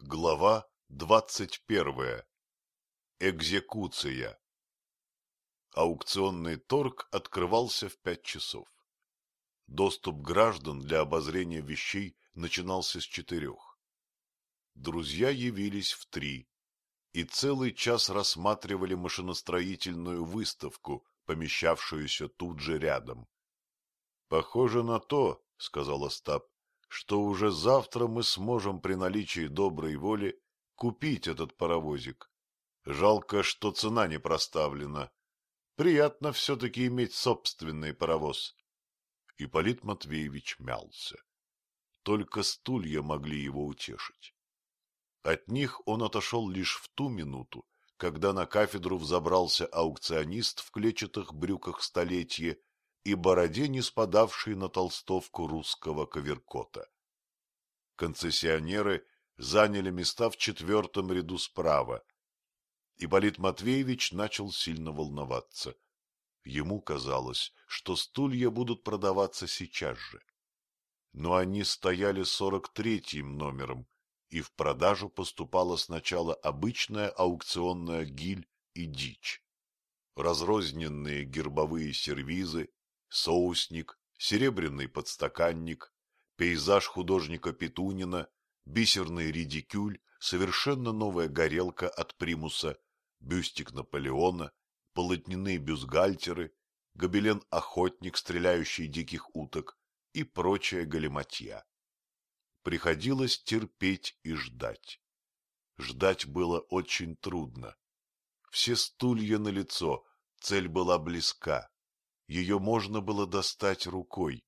Глава двадцать первая. Экзекуция. Аукционный торг открывался в пять часов. Доступ граждан для обозрения вещей начинался с четырех. Друзья явились в три и целый час рассматривали машиностроительную выставку, помещавшуюся тут же рядом. — Похоже на то, — сказал Остап, — что уже завтра мы сможем при наличии доброй воли купить этот паровозик. Жалко, что цена не проставлена. Приятно все-таки иметь собственный паровоз. Ипполит Матвеевич мялся. Только стулья могли его утешить. От них он отошел лишь в ту минуту, когда на кафедру взобрался аукционист в клетчатых брюках столетия и бороде, не спадавшей на толстовку русского коверкота. Концессионеры заняли места в четвертом ряду справа. Ипполит Матвеевич начал сильно волноваться. Ему казалось, что стулья будут продаваться сейчас же. Но они стояли сорок третьим номером, и в продажу поступала сначала обычная аукционная гиль и дичь. Разрозненные гербовые сервизы, соусник, серебряный подстаканник, пейзаж художника Петунина, бисерный редикюль, совершенно новая горелка от примуса, бюстик Наполеона, полотняные бюстгальтеры, гобелен-охотник, стреляющий диких уток и прочая галиматья. Приходилось терпеть и ждать. Ждать было очень трудно. Все стулья на лицо, цель была близка. Ее можно было достать рукой.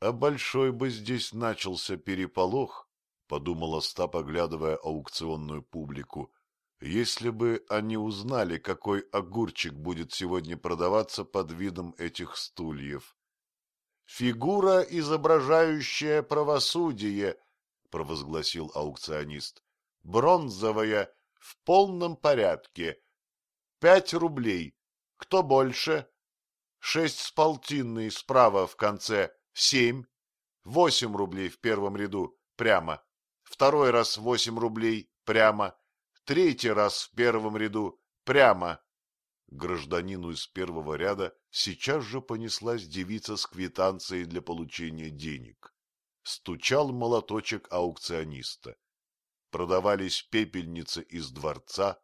А большой бы здесь начался переполох, — подумал Остап, оглядывая аукционную публику, — если бы они узнали, какой огурчик будет сегодня продаваться под видом этих стульев. — Фигура, изображающая правосудие, — провозгласил аукционист. — Бронзовая, в полном порядке. Пять рублей. Кто больше? Шесть с полтинной справа в конце, семь, восемь рублей в первом ряду, прямо, второй раз восемь рублей, прямо, третий раз в первом ряду, прямо. Гражданину из первого ряда сейчас же понеслась девица с квитанцией для получения денег. Стучал молоточек аукциониста. Продавались пепельницы из дворца,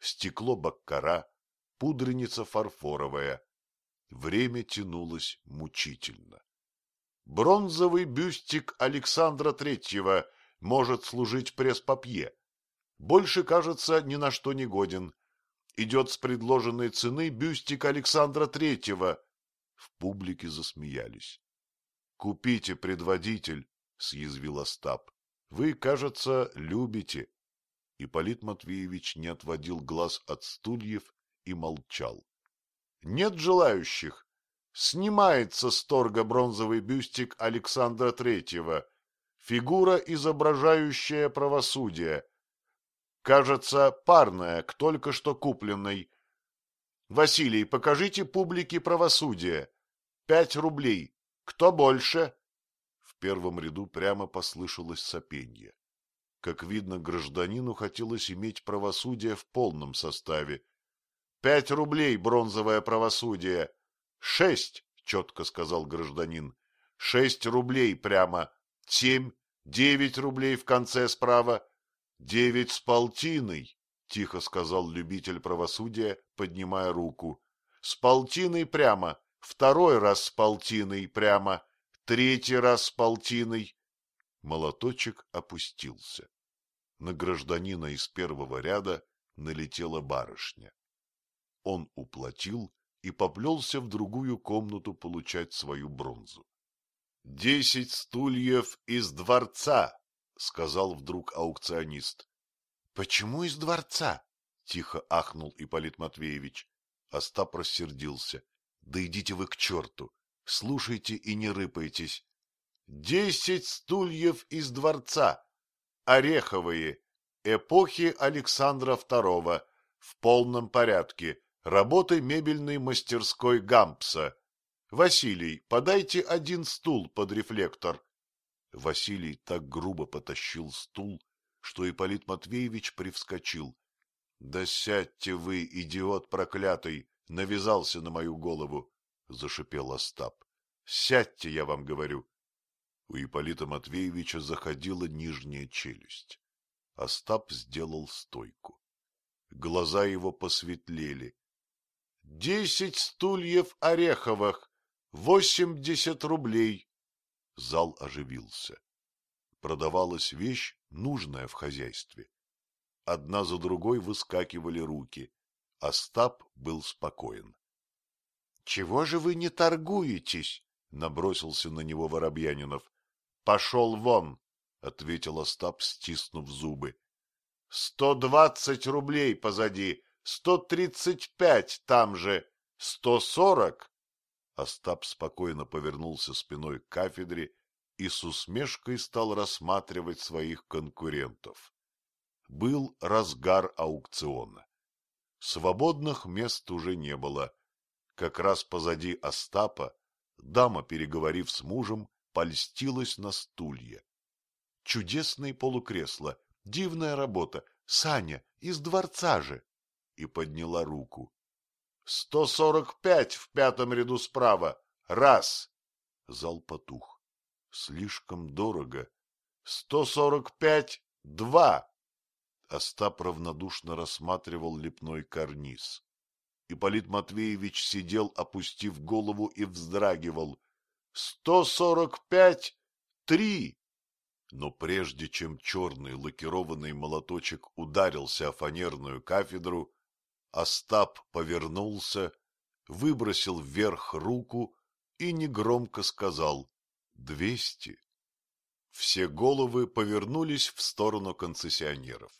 стекло баккара, пудреница фарфоровая, Время тянулось мучительно. Бронзовый бюстик Александра Третьего может служить пресс-папье. Больше, кажется, ни на что не годен. Идет с предложенной цены бюстик Александра Третьего. В публике засмеялись. — Купите, предводитель, — съязвил Остап. — Вы, кажется, любите. Ипполит Матвеевич не отводил глаз от стульев и молчал. Нет желающих. Снимается с торга бронзовый бюстик Александра Третьего. Фигура, изображающая правосудие. Кажется, парная к только что купленной. Василий, покажите публике правосудие. Пять рублей. Кто больше? В первом ряду прямо послышалось сопенье. Как видно, гражданину хотелось иметь правосудие в полном составе, Пять рублей бронзовое правосудие. Шесть, четко сказал гражданин. Шесть рублей прямо. Семь, девять рублей в конце справа. Девять с полтиной, тихо сказал любитель правосудия, поднимая руку. С полтиной прямо. Второй раз с полтиной прямо. Третий раз с полтиной. Молоточек опустился. На гражданина из первого ряда налетела барышня он уплатил и поплелся в другую комнату получать свою бронзу. — Десять стульев из дворца, — сказал вдруг аукционист. — Почему из дворца? — тихо ахнул Ипполит Матвеевич. Остап рассердился. — Да идите вы к черту! Слушайте и не рыпайтесь. — Десять стульев из дворца. Ореховые. Эпохи Александра II. В полном порядке работы мебельной мастерской Гампса. Василий, подайте один стул под рефлектор. Василий так грубо потащил стул, что Ипполит Матвеевич привскочил. — Да сядьте вы, идиот проклятый, навязался на мою голову, — зашипел Остап. — Сядьте, я вам говорю. У Ипполита Матвеевича заходила нижняя челюсть. Остап сделал стойку. Глаза его посветлели. — Десять стульев ореховых, восемьдесят рублей. Зал оживился. Продавалась вещь, нужная в хозяйстве. Одна за другой выскакивали руки. Остап был спокоен. — Чего же вы не торгуетесь? — набросился на него Воробьянинов. — Пошел вон! — ответил Остап, стиснув зубы. — Сто двадцать рублей позади, сто тридцать пять там же, сто сорок. Остап спокойно повернулся спиной к кафедре и с усмешкой стал рассматривать своих конкурентов. Был разгар аукциона. Свободных мест уже не было. Как раз позади Остапа дама, переговорив с мужем, польстилась на стулья. Чудесные полукресла, дивная работа, Саня, из дворца же! И подняла руку. — Сто сорок пять в пятом ряду справа. Раз! Зал потух. Слишком дорого. Сто сорок пять. Два. Остап равнодушно рассматривал лепной карниз. Ипполит Матвеевич сидел, опустив голову, и вздрагивал. «Сто сорок пять! Три!» Но прежде чем черный лакированный молоточек ударился о фанерную кафедру, Остап повернулся, выбросил вверх руку и негромко сказал «Двести». Все головы повернулись в сторону концессионеров.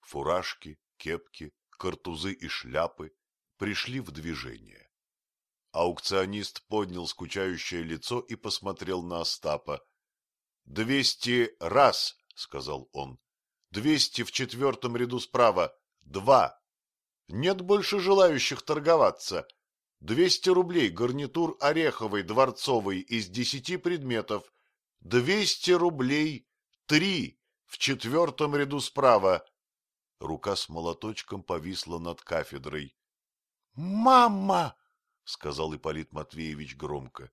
Фуражки, кепки, картузы и шляпы пришли в движение. Аукционист поднял скучающее лицо и посмотрел на Остапа. — Двести раз, — сказал он. — Двести в четвертом ряду справа. Два. Нет больше желающих торговаться. Двести рублей гарнитур ореховый, дворцовый, из десяти предметов. Двести рублей. Три. В четвертом ряду справа. Рука с молоточком повисла над кафедрой. «Мама!» — сказал Ипполит Матвеевич громко.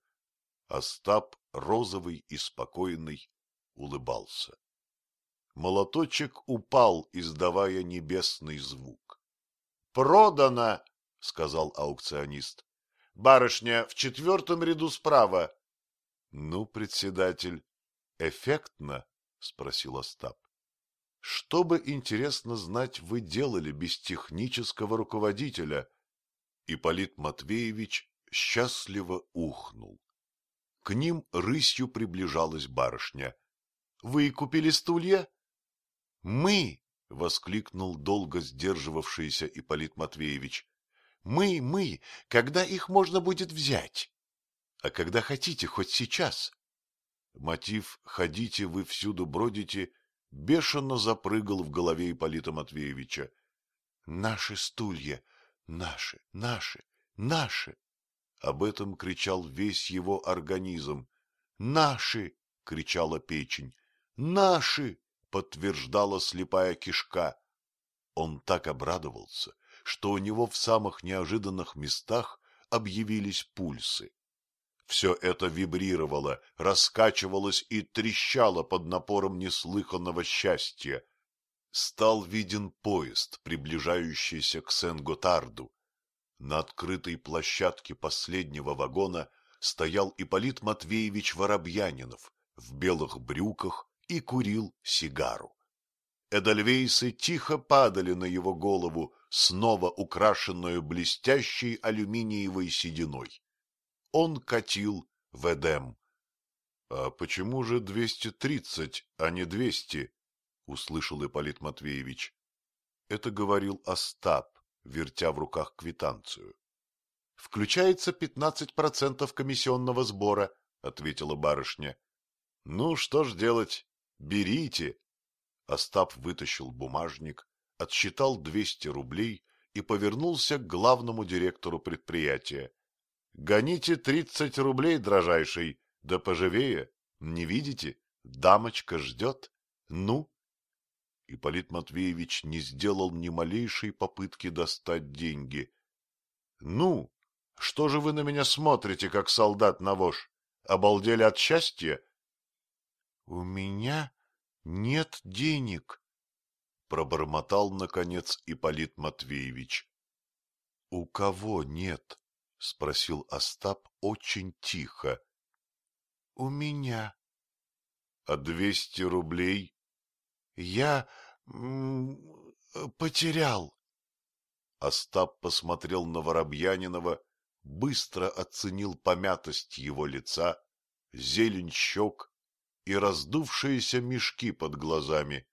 Остап, розовый и спокойный, улыбался. Молоточек упал, издавая небесный звук. «Продано!» — сказал аукционист. «Барышня в четвертом ряду справа». «Ну, председатель, эффектно?» — спросил Остап. «Что бы, интересно знать, вы делали без технического руководителя?» Ипполит Матвеевич счастливо ухнул. К ним рысью приближалась барышня. — Вы купили стулья? — Мы! — воскликнул долго сдерживавшийся Ипполит Матвеевич. — Мы, мы! Когда их можно будет взять? — А когда хотите, хоть сейчас. Мотив «ходите, вы всюду бродите» бешено запрыгал в голове Ипполита Матвеевича. — Наши стулья! Наши, наши, наши! Об этом кричал весь его организм. Наши! кричала печень. Наши! Подтверждала слепая кишка. Он так обрадовался, что у него в самых неожиданных местах объявились пульсы. Все это вибрировало, раскачивалось и трещало под напором неслыханного счастья стал виден поезд, приближающийся к Сен-Готарду. На открытой площадке последнего вагона стоял Ипполит Матвеевич Воробьянинов в белых брюках и курил сигару. Эдельвейсы тихо падали на его голову, снова украшенную блестящей алюминиевой сединой. Он катил в Эдем. — А почему же двести тридцать, а не двести? услышал Ипполит Матвеевич. Это говорил Остап, вертя в руках квитанцию. — Включается пятнадцать процентов комиссионного сбора, — ответила барышня. — Ну, что ж делать? Берите. Остап вытащил бумажник, отсчитал двести рублей и повернулся к главному директору предприятия. — Гоните тридцать рублей, дрожайший, да поживее. Не видите? Дамочка ждет. Ну? Ипполит Матвеевич не сделал ни малейшей попытки достать деньги. — Ну, что же вы на меня смотрите, как солдат на вож? Обалдели от счастья? — У меня нет денег, — пробормотал, наконец, Ипполит Матвеевич. — У кого нет? — спросил Остап очень тихо. — У меня. — А двести рублей? — Я потерял. Остап посмотрел на Воробьянинова, быстро оценил помятость его лица, зелень щек и раздувшиеся мешки под глазами.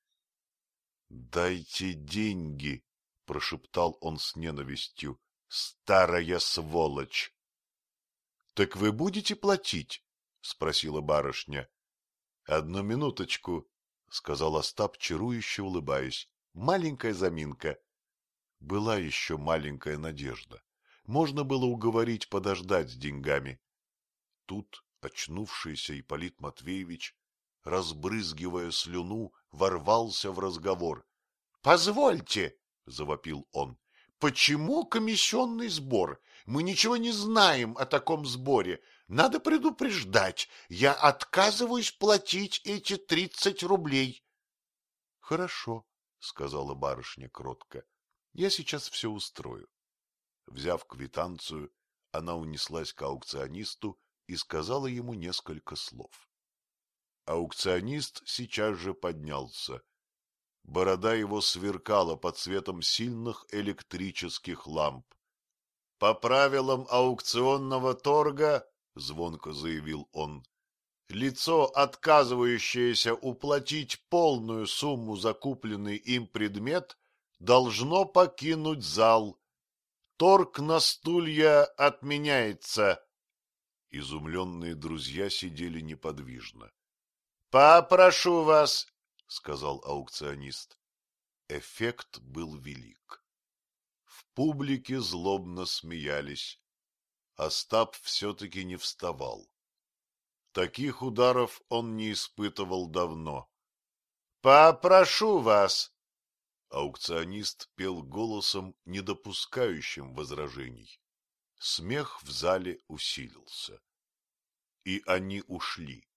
— Дайте деньги, — прошептал он с ненавистью, — старая сволочь. — Так вы будете платить? — спросила барышня. — Одну минуточку, — сказал Остап, чарующе улыбаясь. — Маленькая заминка. Была еще маленькая надежда. Можно было уговорить подождать с деньгами. Тут очнувшийся Ипполит Матвеевич, разбрызгивая слюну, ворвался в разговор. — Позвольте, — завопил он, — почему комиссионный сбор? Мы ничего не знаем о таком сборе. Надо предупреждать, я отказываюсь платить эти тридцать рублей. — Хорошо, — сказала барышня кротко, — я сейчас все устрою. Взяв квитанцию, она унеслась к аукционисту и сказала ему несколько слов. Аукционист сейчас же поднялся. Борода его сверкала под светом сильных электрических ламп. — По правилам аукционного торга — звонко заявил он. Лицо, отказывающееся уплатить полную сумму за купленный им предмет, должно покинуть зал. Торг на стулья отменяется. Изумленные друзья сидели неподвижно. — Попрошу вас, — сказал аукционист. Эффект был велик. В публике злобно смеялись. Остап все-таки не вставал. Таких ударов он не испытывал давно. — Попрошу вас! Аукционист пел голосом, не допускающим возражений. Смех в зале усилился. И они ушли.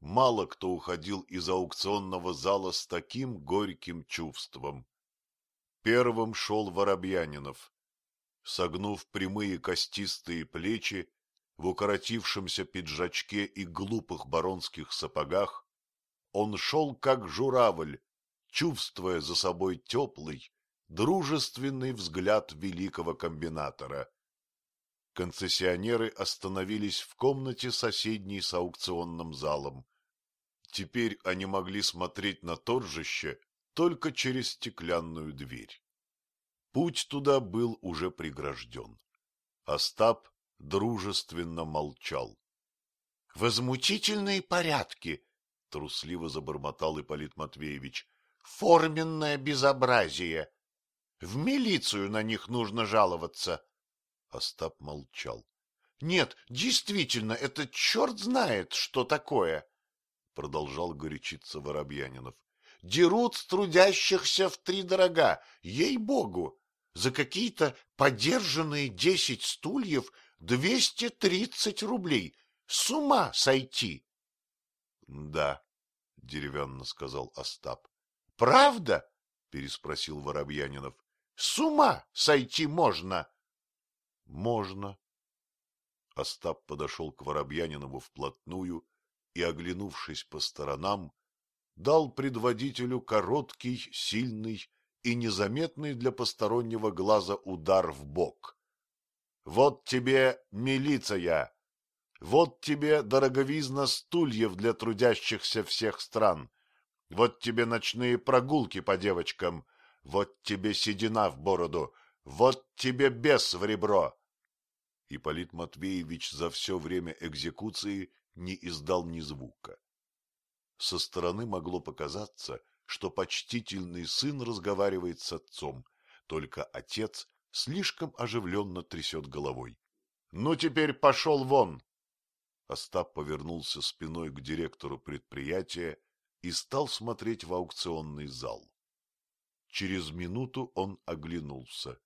Мало кто уходил из аукционного зала с таким горьким чувством. Первым шел Воробьянинов согнув прямые костистые плечи, в укоротившемся пиджачке и глупых баронских сапогах, он шел как журавль, чувствуя за собой теплый, дружественный взгляд великого комбинатора. Концессионеры остановились в комнате, соседней с аукционным залом. Теперь они могли смотреть на торжище только через стеклянную дверь. Путь туда был уже прегражден. Остап дружественно молчал. — Возмутительные порядки! — трусливо забормотал Ипполит Матвеевич. — Форменное безобразие! В милицию на них нужно жаловаться. Остап молчал. — Нет, действительно, это черт знает, что такое! — продолжал горячиться Воробьянинов. — Дерут с трудящихся втридорога, ей-богу! за какие-то подержанные десять стульев двести тридцать рублей. С ума сойти! — Да, — деревянно сказал Остап. — Правда? — переспросил Воробьянинов. — С ума сойти можно? — Можно. Остап подошел к Воробьянинову вплотную и, оглянувшись по сторонам, дал предводителю короткий, сильный и незаметный для постороннего глаза удар в бок. Вот тебе милиция! Вот тебе дороговизна стульев для трудящихся всех стран! Вот тебе ночные прогулки по девочкам! Вот тебе седина в бороду! Вот тебе бес в ребро! Ипполит Матвеевич за все время экзекуции не издал ни звука. Со стороны могло показаться, что почтительный сын разговаривает с отцом, только отец слишком оживленно трясет головой. — Ну, теперь пошел вон! Остап повернулся спиной к директору предприятия и стал смотреть в аукционный зал. Через минуту он оглянулся.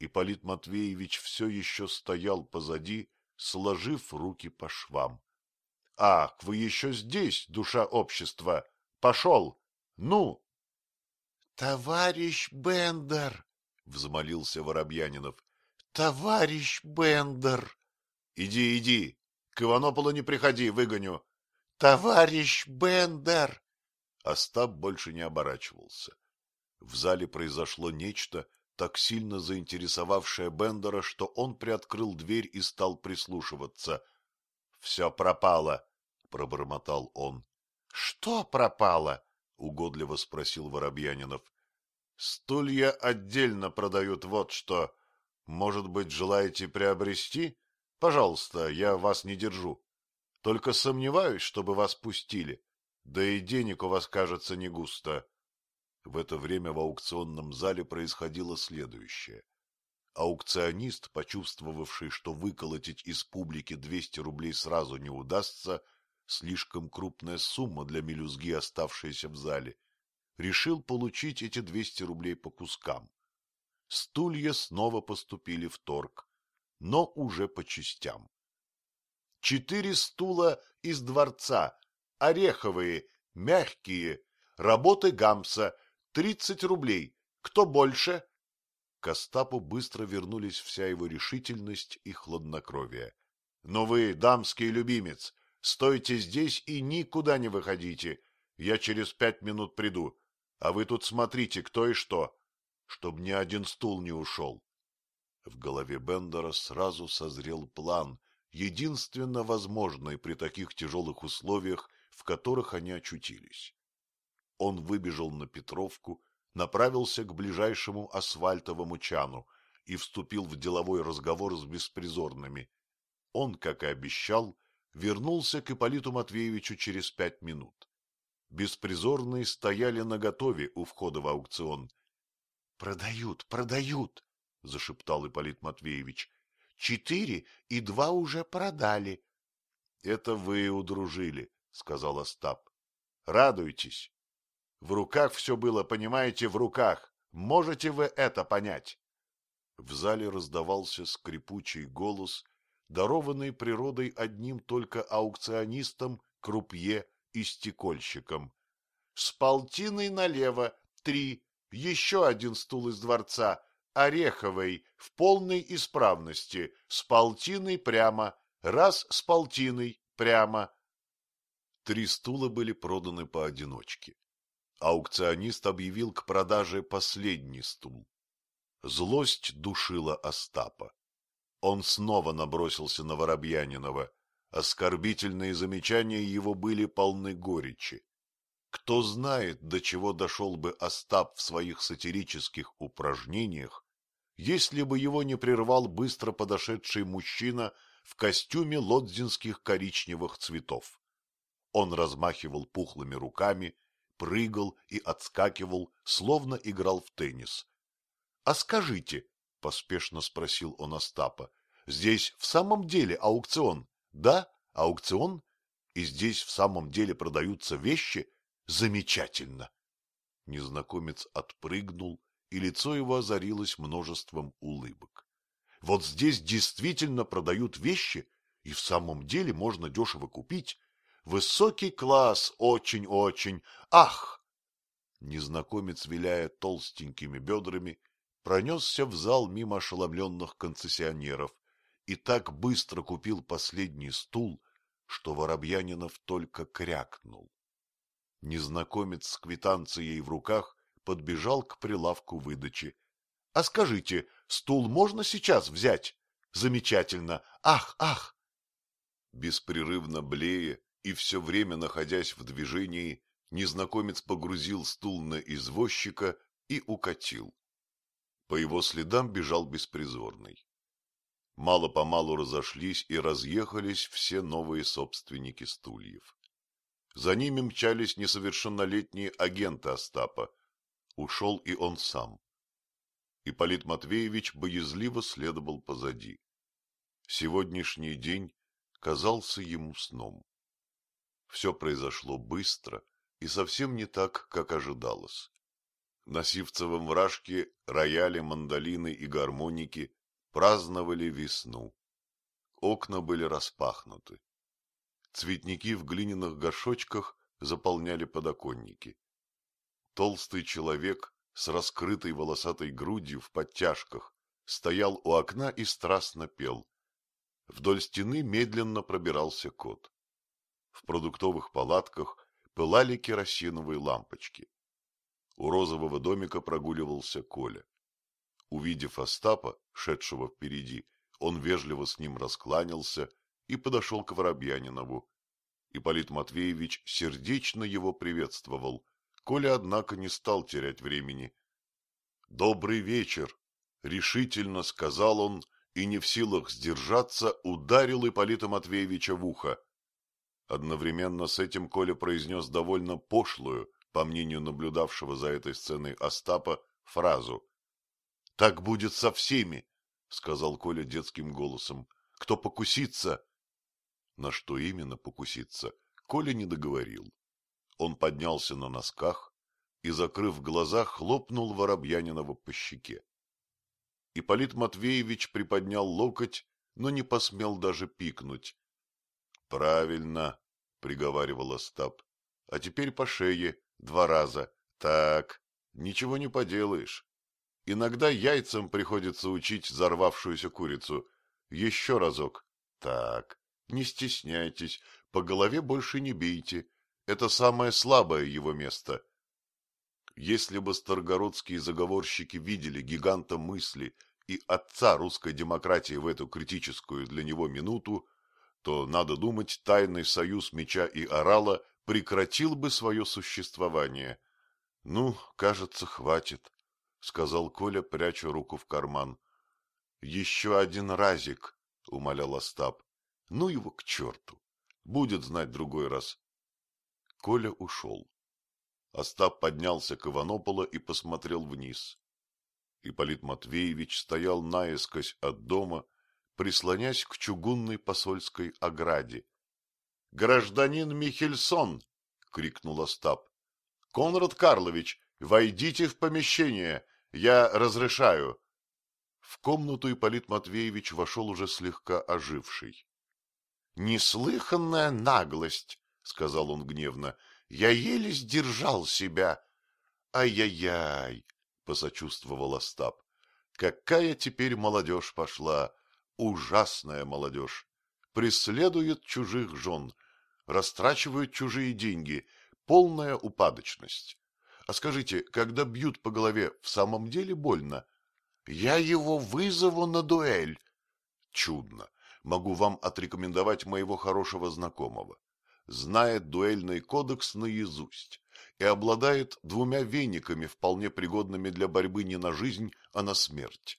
Ипполит Матвеевич все еще стоял позади, сложив руки по швам. — Ах, вы еще здесь, душа общества! Пошел! Ну! — Товарищ Бендер! — взмолился Воробьянинов. — Товарищ Бендер! — Иди, иди! К Иванополу не приходи, выгоню! — Товарищ Бендер! Остап больше не оборачивался. В зале произошло нечто, так сильно заинтересовавшее Бендера, что он приоткрыл дверь и стал прислушиваться. — Все пропало, — пробормотал он. — Что пропало? — угодливо спросил Воробьянинов. — Стулья отдельно продают вот что. Может быть, желаете приобрести? Пожалуйста, я вас не держу. Только сомневаюсь, чтобы вас пустили. Да и денег у вас, кажется, не густо. В это время в аукционном зале происходило следующее. Аукционист, почувствовавший, что выколотить из публики 200 рублей сразу не удастся, слишком крупная сумма для мелюзги, оставшаяся в зале, решил получить эти 200 рублей по кускам. Стулья снова поступили в торг, но уже по частям. Четыре стула из дворца, ореховые, мягкие, работы Гамса — Тридцать рублей. Кто больше? К Остапу быстро вернулись вся его решительность и хладнокровие. — Но вы, дамский любимец, стойте здесь и никуда не выходите. Я через пять минут приду. А вы тут смотрите, кто и что, чтоб ни один стул не ушел. В голове Бендера сразу созрел план, единственно возможный при таких тяжелых условиях, в которых они очутились. Он выбежал на Петровку, направился к ближайшему асфальтовому чану и вступил в деловой разговор с беспризорными. Он, как и обещал, вернулся к Ипполиту Матвеевичу через пять минут. Беспризорные стояли наготове у входа в аукцион. — Продают, продают! — зашептал Ипполит Матвеевич. — Четыре и два уже продали. — Это вы удружили, — сказал Остап. — Радуйтесь. В руках все было, понимаете, в руках. Можете вы это понять? В зале раздавался скрипучий голос, дарованный природой одним только аукционистом, крупье и стекольщиком. С полтиной налево три, еще один стул из дворца, ореховый, в полной исправности, с полтиной прямо, раз с полтиной прямо. Три стула были проданы поодиночке. Аукционист объявил к продаже последний стул. Злость душила Остапа. Он снова набросился на Воробьянинова. Оскорбительные замечания его были полны горечи. Кто знает, до чего дошел бы Остап в своих сатирических упражнениях, если бы его не прервал быстро подошедший мужчина в костюме лодзинских коричневых цветов. Он размахивал пухлыми руками прыгал и отскакивал, словно играл в теннис. — А скажите, — поспешно спросил он Остапа, — здесь в самом деле аукцион? Да, аукцион? И здесь в самом деле продаются вещи? Замечательно! Незнакомец отпрыгнул, и лицо его озарилось множеством улыбок. Вот здесь действительно продают вещи, и в самом деле можно дешево купить. Высокий класс, очень-очень. Ах! Незнакомец, виляя толстенькими бедрами, пронесся в зал мимо ошеломленных концессионеров и так быстро купил последний стул, что Воробьянинов только крякнул. Незнакомец с квитанцией в руках подбежал к прилавку выдачи. — А скажите, стул можно сейчас взять? Замечательно! Ах, ах! Беспрерывно блея, и все время, находясь в движении, незнакомец погрузил стул на извозчика и укатил. По его следам бежал беспризорный. Мало-помалу разошлись и разъехались все новые собственники стульев. За ними мчались несовершеннолетние агенты Остапа. Ушел и он сам. Ипполит Матвеевич боязливо следовал позади. Сегодняшний день казался ему сном. Все произошло быстро, и совсем не так, как ожидалось. На Сивцевом вражке рояли, мандолины и гармоники праздновали весну. Окна были распахнуты. Цветники в глиняных горшочках заполняли подоконники. Толстый человек с раскрытой волосатой грудью в подтяжках стоял у окна и страстно пел. Вдоль стены медленно пробирался кот. В продуктовых палатках пылали керосиновые лампочки. У розового домика прогуливался Коля. Увидев Остапа, шедшего впереди, он вежливо с ним раскланялся и подошел к Воробьянинову. Ипполит Матвеевич сердечно его приветствовал. Коля, однако, не стал терять времени. — Добрый вечер! — решительно сказал он и, не в силах сдержаться, ударил Ипполита Матвеевича в ухо. Одновременно с этим Коля произнес довольно пошлую, по мнению наблюдавшего за этой сценой Остапа, фразу. — Так будет со всеми, — сказал Коля детским голосом. — Кто покусится? На что именно покуситься, Коля не договорил. Он поднялся на носках и, закрыв глаза, хлопнул Воробьянинова по щеке. Ипполит Матвеевич приподнял локоть, но не посмел даже пикнуть. — Правильно, — приговаривал Остап. — А теперь по шее два раза. Так, ничего не поделаешь. Иногда яйцам приходится учить зарвавшуюся курицу. Еще разок. Так, не стесняйтесь, по голове больше не бейте. Это самое слабое его место. Если бы старгородские заговорщики видели гиганта мысли и отца русской демократии в эту критическую для него минуту, то, надо думать, тайный союз меча и орала прекратил бы свое существование. — Ну, кажется, хватит, — сказал Коля, пряча руку в карман. — Еще один разик, — умолял Остап. — Ну его к черту. Будет знать другой раз. Коля ушел. Остап поднялся к Иванопола и посмотрел вниз. Ипполит Матвеевич стоял наискось от дома, прислонясь к чугунной посольской ограде. — Гражданин Михельсон! — крикнул Остап. — Конрад Карлович, войдите в помещение, я разрешаю. В комнату Ипполит Матвеевич вошел уже слегка оживший. — Неслыханная наглость! — сказал он гневно. — Я еле сдержал себя. Ай-яй-яй! — посочувствовал Остап. — Какая теперь молодежь пошла! Ужасная молодежь. Преследует чужих жен, растрачивают чужие деньги, полная упадочность. А скажите, когда бьют по голове, в самом деле больно? Я его вызову на дуэль. Чудно. Могу вам отрекомендовать моего хорошего знакомого. Знает дуэльный кодекс наизусть и обладает двумя вениками, вполне пригодными для борьбы не на жизнь, а на смерть.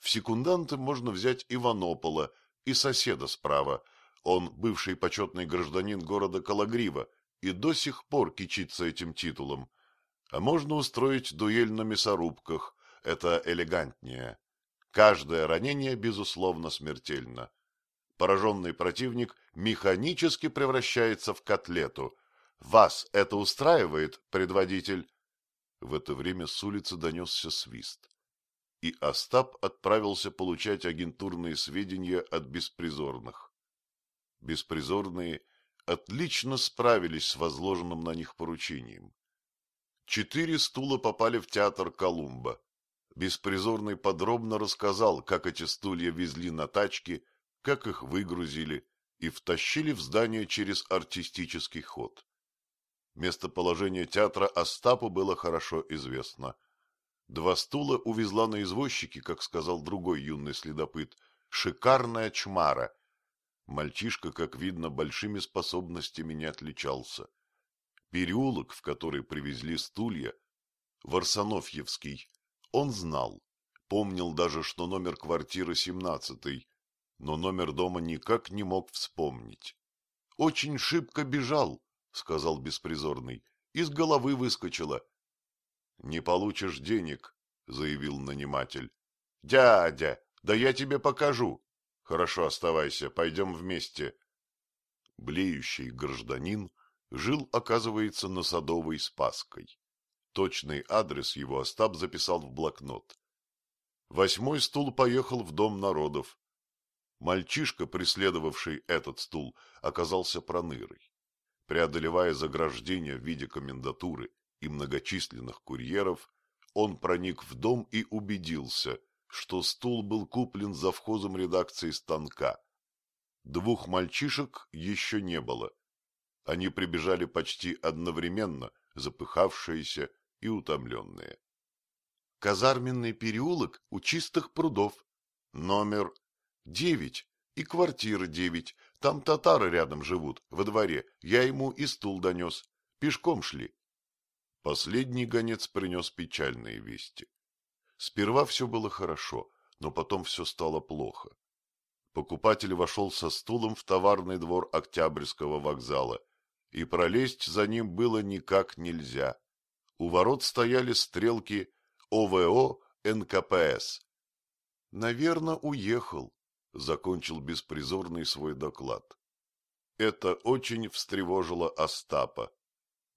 В секунданты можно взять Иванопола и соседа справа. Он бывший почетный гражданин города Калагрива и до сих пор кичится этим титулом. А можно устроить дуэль на мясорубках. Это элегантнее. Каждое ранение, безусловно, смертельно. Пораженный противник механически превращается в котлету. Вас это устраивает, предводитель? В это время с улицы донесся свист и Остап отправился получать агентурные сведения от беспризорных. Беспризорные отлично справились с возложенным на них поручением. Четыре стула попали в театр Колумба. Беспризорный подробно рассказал, как эти стулья везли на тачке, как их выгрузили и втащили в здание через артистический ход. Местоположение театра Остапу было хорошо известно – Два стула увезла на извозчике, как сказал другой юный следопыт, шикарная чмара. Мальчишка, как видно, большими способностями не отличался. Переулок, в который привезли стулья, Варсонофьевский, он знал, помнил даже, что номер квартиры семнадцатый, но номер дома никак не мог вспомнить. — Очень шибко бежал, — сказал беспризорный, — из головы выскочила. — Не получишь денег, — заявил наниматель. — Дядя, да я тебе покажу. Хорошо, оставайся, пойдем вместе. Блеющий гражданин жил, оказывается, на Садовой Спаской. Точный адрес его Остап записал в блокнот. Восьмой стул поехал в Дом народов. Мальчишка, преследовавший этот стул, оказался пронырой. Преодолевая заграждения в виде комендатуры и многочисленных курьеров, он проник в дом и убедился, что стул был куплен за вхозом редакции станка. Двух мальчишек еще не было. Они прибежали почти одновременно, запыхавшиеся и утомленные. Казарменный переулок у чистых прудов. Номер девять и квартира девять. Там татары рядом живут, во дворе. Я ему и стул донес. Пешком шли. Последний гонец принес печальные вести. Сперва все было хорошо, но потом все стало плохо. Покупатель вошел со стулом в товарный двор Октябрьского вокзала, и пролезть за ним было никак нельзя. У ворот стояли стрелки ОВО НКПС. «Наверно, уехал», — закончил беспризорный свой доклад. Это очень встревожило Остапа.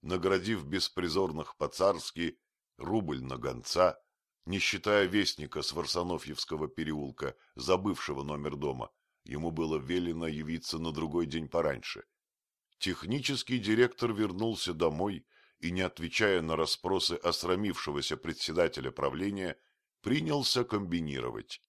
Наградив беспризорных по-царски, рубль на гонца, не считая вестника с Варсонофьевского переулка, забывшего номер дома, ему было велено явиться на другой день пораньше. Технический директор вернулся домой и, не отвечая на расспросы осрамившегося председателя правления, принялся комбинировать.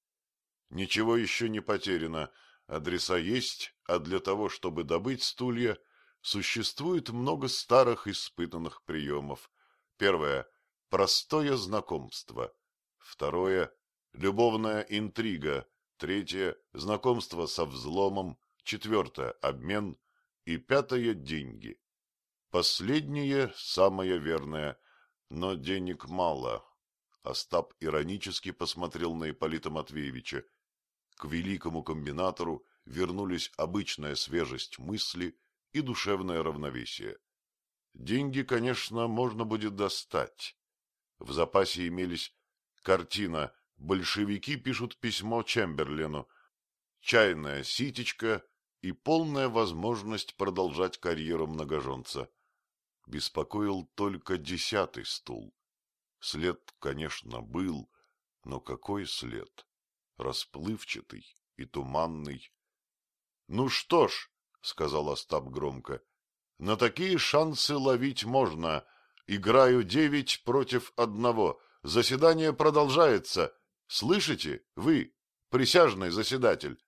Ничего еще не потеряно, адреса есть, а для того, чтобы добыть стулья, существует много старых испытанных приемов. Первое – простое знакомство. Второе – любовная интрига. Третье – знакомство со взломом. Четвертое – обмен. И пятое – деньги. Последнее самое верное, но денег мало. Остап иронически посмотрел на Ипполита Матвеевича. К великому комбинатору вернулись обычная свежесть мысли и душевное равновесие. Деньги, конечно, можно будет достать. В запасе имелись картина «Большевики пишут письмо Чемберлену», чайная ситечка и полная возможность продолжать карьеру многоженца беспокоил только десятый стул. След, конечно, был, но какой след? Расплывчатый и туманный. — Ну что ж, — сказал Остап громко, — на такие шансы ловить можно. Играю девять против одного. Заседание продолжается. Слышите, вы, присяжный заседатель?